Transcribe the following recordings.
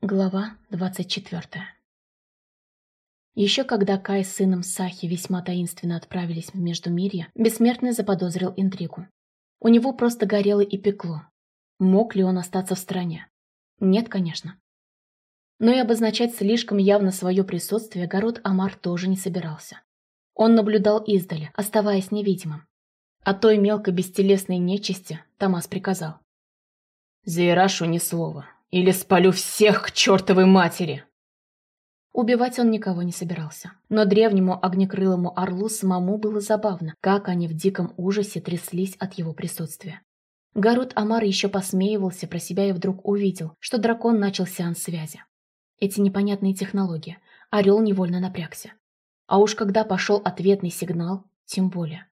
Глава 24 Еще когда Кай с сыном Сахи весьма таинственно отправились в Междумирье, Бессмертный заподозрил интригу. У него просто горело и пекло. Мог ли он остаться в стране? Нет, конечно. Но и обозначать слишком явно свое присутствие Город Амар тоже не собирался. Он наблюдал издали, оставаясь невидимым. А той мелкой бестелесной нечисти Томас приказал. «Заирашу ни слова, или спалю всех к чертовой матери!» Убивать он никого не собирался. Но древнему огнекрылому орлу самому было забавно, как они в диком ужасе тряслись от его присутствия. Гарут Амар еще посмеивался про себя и вдруг увидел, что дракон начал сеанс связи. Эти непонятные технологии. Орел невольно напрягся. А уж когда пошел ответный сигнал, тем более.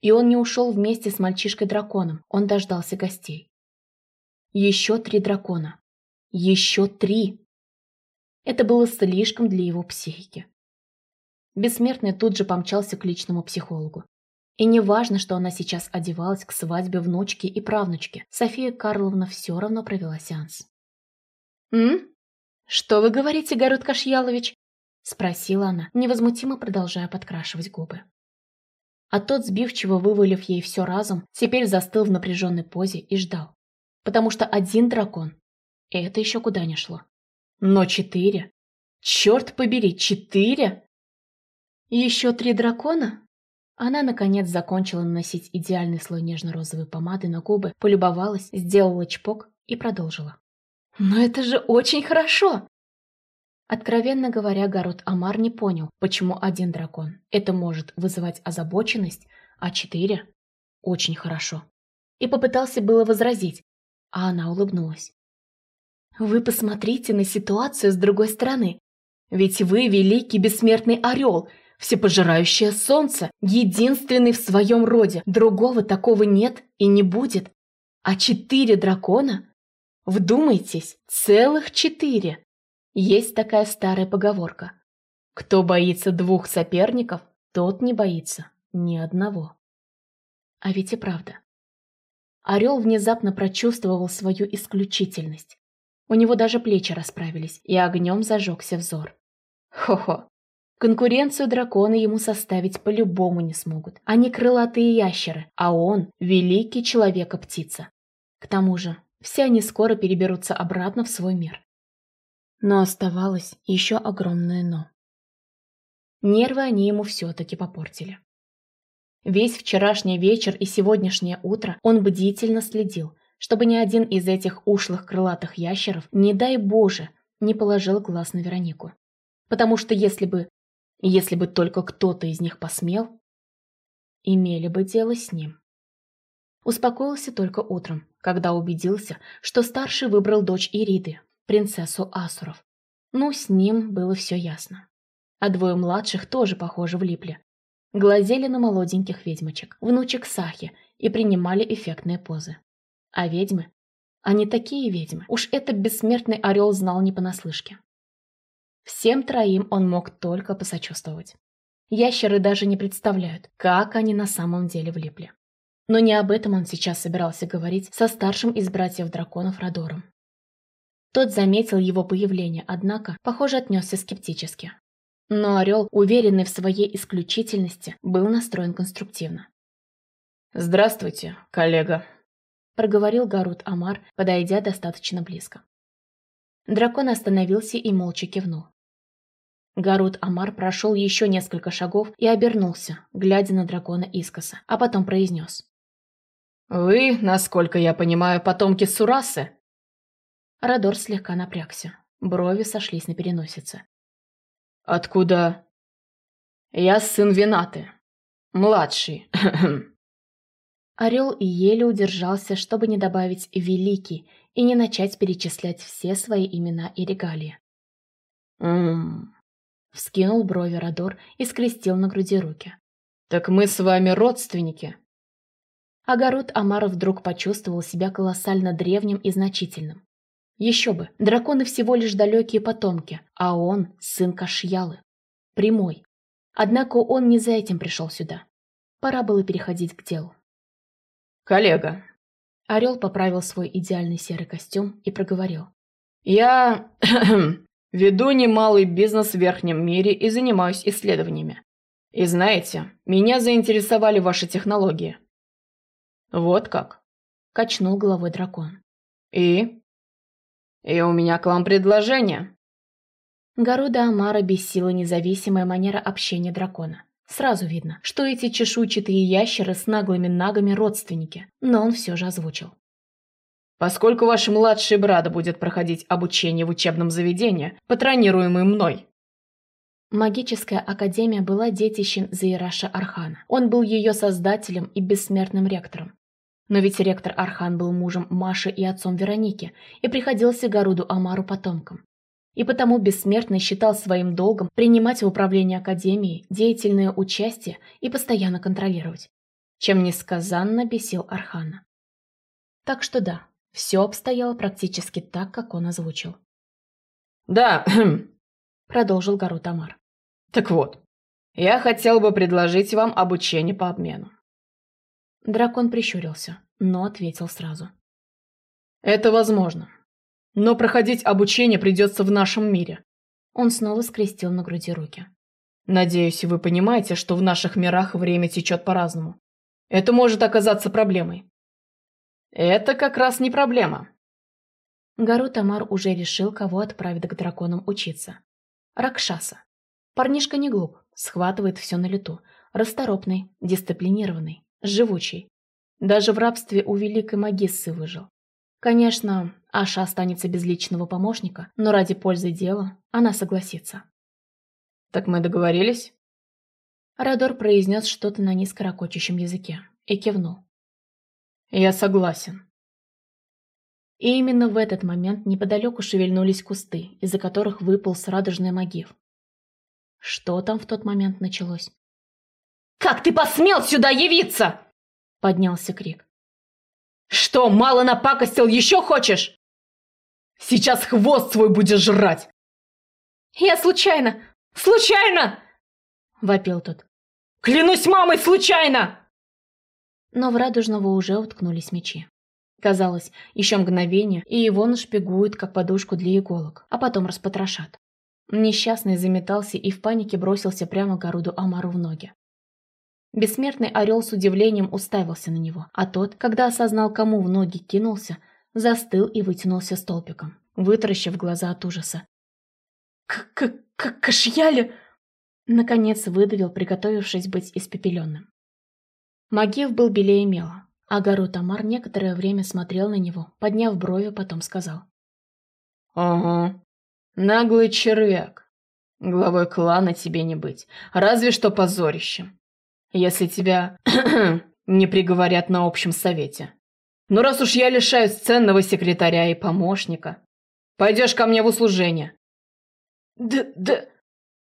И он не ушел вместе с мальчишкой-драконом, он дождался гостей. Еще три дракона. Еще три! Это было слишком для его психики. Бессмертный тут же помчался к личному психологу. И не важно, что она сейчас одевалась к свадьбе внучки и правнучки, София Карловна все равно провела сеанс. «М? Что вы говорите, Город Кашьялович?» – спросила она, невозмутимо продолжая подкрашивать губы. А тот, сбивчиво вывалив ей все разом, теперь застыл в напряженной позе и ждал. Потому что один дракон это еще куда не шло. Но четыре? Черт побери, четыре? Еще три дракона? Она, наконец, закончила наносить идеальный слой нежно-розовой помады на губы, полюбовалась, сделала чпок и продолжила. «Но это же очень хорошо!» Откровенно говоря, Гарут Амар не понял, почему один дракон. Это может вызывать озабоченность, а четыре – очень хорошо. И попытался было возразить, а она улыбнулась. Вы посмотрите на ситуацию с другой стороны. Ведь вы великий бессмертный орел, всепожирающее солнце, единственный в своем роде. Другого такого нет и не будет. А четыре дракона? Вдумайтесь, целых четыре. Есть такая старая поговорка. Кто боится двух соперников, тот не боится ни одного. А ведь и правда. Орел внезапно прочувствовал свою исключительность. У него даже плечи расправились, и огнем зажегся взор. Хо-хо. Конкуренцию драконы ему составить по-любому не смогут. Они крылатые ящеры, а он – великий человека-птица. К тому же, все они скоро переберутся обратно в свой мир. Но оставалось еще огромное «но». Нервы они ему все-таки попортили. Весь вчерашний вечер и сегодняшнее утро он бдительно следил, чтобы ни один из этих ушлых крылатых ящеров, не дай Боже, не положил глаз на Веронику. Потому что если бы... Если бы только кто-то из них посмел, имели бы дело с ним. Успокоился только утром, когда убедился, что старший выбрал дочь Ириды, принцессу Асуров. Ну, с ним было все ясно. А двое младших тоже, похоже, влипли. Глазели на молоденьких ведьмочек, внучек Сахи, и принимали эффектные позы. А ведьмы? Они такие ведьмы. Уж это бессмертный орел знал не понаслышке. Всем троим он мог только посочувствовать. Ящеры даже не представляют, как они на самом деле влипли. Но не об этом он сейчас собирался говорить со старшим из братьев драконов Родором. Тот заметил его появление, однако, похоже, отнесся скептически. Но Орел, уверенный в своей исключительности, был настроен конструктивно. «Здравствуйте, коллега», проговорил Гарут Амар, подойдя достаточно близко. Дракон остановился и молча кивнул. Гарут Амар прошел еще несколько шагов и обернулся, глядя на дракона искоса, а потом произнес. «Вы, насколько я понимаю, потомки Сурасы?» Радор слегка напрягся. Брови сошлись на переносице. «Откуда?» «Я сын Винаты. Младший. Орел еле удержался, чтобы не добавить «великий» и не начать перечислять все свои имена и регалии. «М-м-м», вскинул брови Родор и скрестил на груди руки. «Так мы с вами родственники?» Огород Амара вдруг почувствовал себя колоссально древним и значительным. Еще бы, драконы всего лишь далекие потомки, а он – сын Кашьялы. Прямой. Однако он не за этим пришел сюда. Пора было переходить к делу. «Коллега». Орел поправил свой идеальный серый костюм и проговорил. Я веду немалый бизнес в верхнем мире и занимаюсь исследованиями. И знаете, меня заинтересовали ваши технологии. Вот как. Качнул головой дракон. И? И у меня к вам предложение. Гаруда Амара бесила независимая манера общения дракона. Сразу видно, что эти чешуйчатые ящеры с наглыми нагами родственники, но он все же озвучил. «Поскольку ваш младший брат будет проходить обучение в учебном заведении, патронируемый мной». Магическая академия была детищем Заираша Архана. Он был ее создателем и бессмертным ректором. Но ведь ректор Архан был мужем Маши и отцом Вероники и приходился Гаруду Амару потомком и потому Бессмертный считал своим долгом принимать в управлении Академией деятельное участие и постоянно контролировать, чем несказанно бесил Архана. Так что да, все обстояло практически так, как он озвучил. «Да», — продолжил Гару Тамар. «Так вот, я хотел бы предложить вам обучение по обмену». Дракон прищурился, но ответил сразу. «Это возможно. Но проходить обучение придется в нашем мире. Он снова скрестил на груди руки. Надеюсь, вы понимаете, что в наших мирах время течет по-разному. Это может оказаться проблемой. Это как раз не проблема. Гару Тамар уже решил, кого отправить к драконам учиться. Ракшаса. Парнишка не глуп, схватывает все на лету. Расторопный, дисциплинированный, живучий. Даже в рабстве у великой магиссы выжил. Конечно, Аша останется без личного помощника, но ради пользы дела она согласится. «Так мы договорились?» Радор произнес что-то на низкорокочущем языке и кивнул. «Я согласен». И именно в этот момент неподалеку шевельнулись кусты, из-за которых выполз радужный магив. Что там в тот момент началось? «Как ты посмел сюда явиться?» Поднялся крик. Что, мало напакостил, еще хочешь? Сейчас хвост свой будешь жрать. Я случайно, случайно! Вопил тот. Клянусь мамой, случайно! Но в Радужного уже уткнулись мечи. Казалось, еще мгновение, и его нашпигуют, как подушку для иголок, а потом распотрошат. Несчастный заметался и в панике бросился прямо к Гаруду Амару в ноги. Бессмертный орел с удивлением уставился на него, а тот, когда осознал, кому в ноги кинулся, застыл и вытянулся столбиком, вытаращив глаза от ужаса. «Как кашьяли!» Наконец выдавил, приготовившись быть испепеленным. Магив был белее мела, а Гару Тамар некоторое время смотрел на него, подняв брови, потом сказал. «Ага, наглый червяк. Главой клана тебе не быть, разве что позорищем если тебя не приговорят на общем совете. Но раз уж я лишаюсь ценного секретаря и помощника, пойдешь ко мне в услужение. Да, да...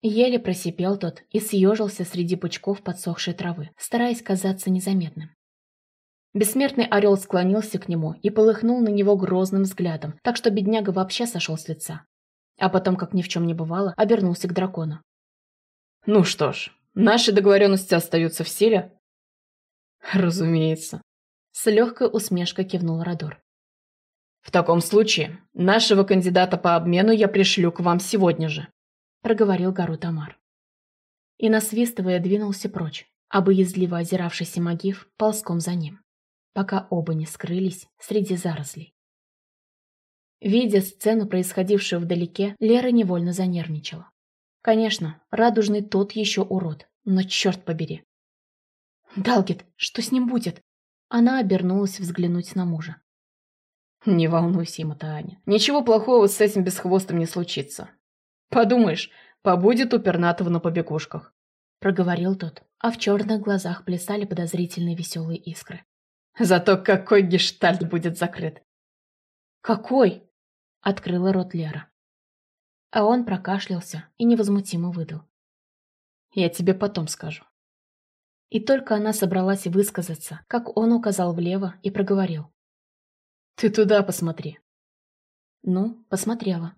Еле просипел тот и съежился среди пучков подсохшей травы, стараясь казаться незаметным. Бессмертный орел склонился к нему и полыхнул на него грозным взглядом, так что бедняга вообще сошел с лица. А потом, как ни в чем не бывало, обернулся к дракону. «Ну что ж, Наши договоренности остаются в силе? Разумеется. С легкой усмешкой кивнул Радор. В таком случае, нашего кандидата по обмену я пришлю к вам сегодня же. Проговорил Гару Тамар. И насвистывая двинулся прочь, а боязливо озиравшийся Магив ползком за ним, пока оба не скрылись среди зарослей. Видя сцену, происходившую вдалеке, Лера невольно занервничала. Конечно, радужный тот еще урод, но черт побери. Далгет, что с ним будет? Она обернулась взглянуть на мужа. Не волнуйся, Аня. Ничего плохого с этим бесхвостом не случится. Подумаешь, побудет у Пернатова на побегушках. Проговорил тот, а в черных глазах плясали подозрительные веселые искры. Зато какой гештальт будет закрыт. Какой? Открыла рот Лера. А он прокашлялся и невозмутимо выдал. «Я тебе потом скажу». И только она собралась высказаться, как он указал влево и проговорил. «Ты туда посмотри». Ну, посмотрела.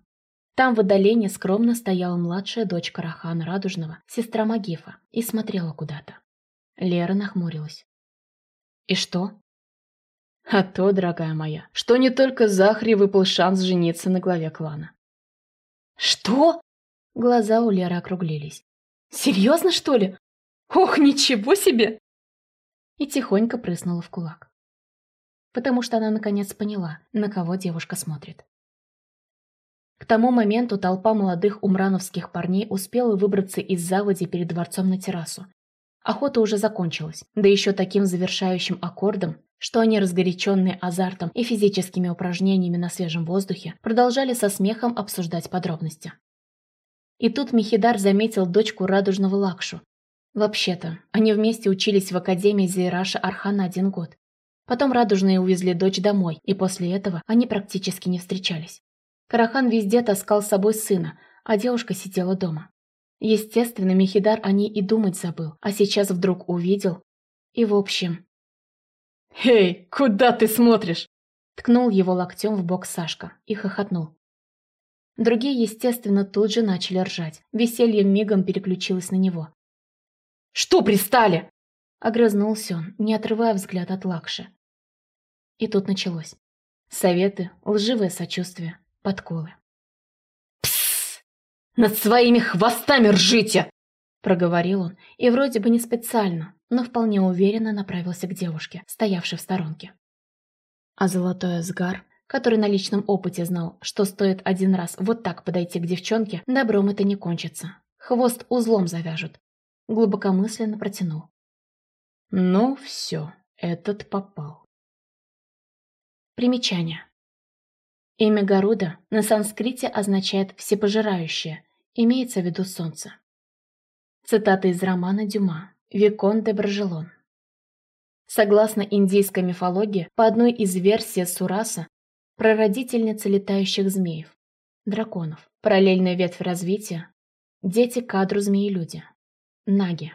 Там в отдалении скромно стояла младшая дочь Карахана Радужного, сестра Магифа, и смотрела куда-то. Лера нахмурилась. «И что?» А то, дорогая моя, что не только Захаре выпал шанс жениться на главе клана. «Что?» Глаза у Леры округлились. «Серьезно, что ли? Ох, ничего себе!» И тихонько прыснула в кулак. Потому что она наконец поняла, на кого девушка смотрит. К тому моменту толпа молодых умрановских парней успела выбраться из заводи перед дворцом на террасу. Охота уже закончилась, да еще таким завершающим аккордом, что они, разгоряченные азартом и физическими упражнениями на свежем воздухе, продолжали со смехом обсуждать подробности. И тут Михидар заметил дочку радужного Лакшу. Вообще-то, они вместе учились в Академии Зейраша Архана один год. Потом радужные увезли дочь домой, и после этого они практически не встречались. Карахан везде таскал с собой сына, а девушка сидела дома. Естественно, Михидар о ней и думать забыл, а сейчас вдруг увидел. И в общем... «Эй, куда ты смотришь?» Ткнул его локтем в бок Сашка и хохотнул. Другие, естественно, тут же начали ржать. Веселье мигом переключилось на него. «Что пристали?» Огрызнулся он, не отрывая взгляд от Лакши. И тут началось. Советы, лживое сочувствие, подколы. «Псс! Над своими хвостами ржите!» Проговорил он, и вроде бы не специально, но вполне уверенно направился к девушке, стоявшей в сторонке. А золотой Асгар, который на личном опыте знал, что стоит один раз вот так подойти к девчонке, добром это не кончится. Хвост узлом завяжут. Глубокомысленно протянул. Ну все, этот попал. Примечание. Имя Гаруда на санскрите означает «всепожирающее», имеется в виду солнце. Цитата из романа Дюма «Викон де Брожелон». Согласно индийской мифологии, по одной из версий Сураса, прародительница летающих змеев, драконов, параллельная ветвь развития, дети кадру змеи-люди, наги.